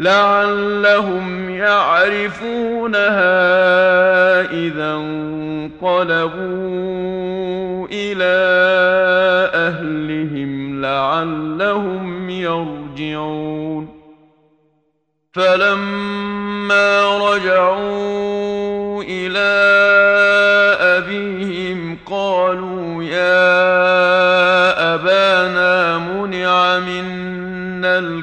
لعلهم يعرفونها إذا انقلبوا إلى أهلهم لعلهم يرجعون فلما رجعوا إلى أبيهم قالوا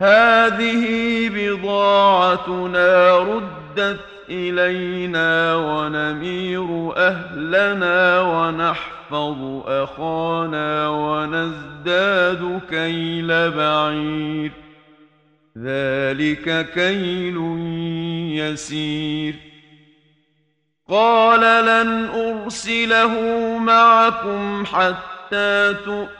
هذه بضاعتنا ردت إلينا ونمير أهلنا ونحفظ أخانا ونزداد كيل بعير ذلك كيل يسير قال لن أرسله معكم حتى تؤمنوا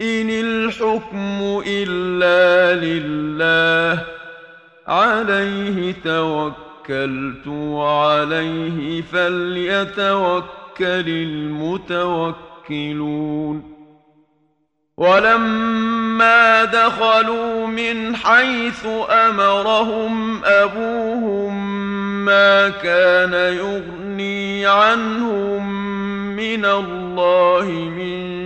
إن الحكم إلا لله عليه توكلت وعليه فليتوكل المتوكلون ولما دخلوا من حيث أمرهم أبوهم ما كان يغني عنهم من الله من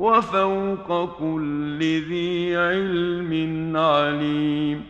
وفوق كل ذي علم عليم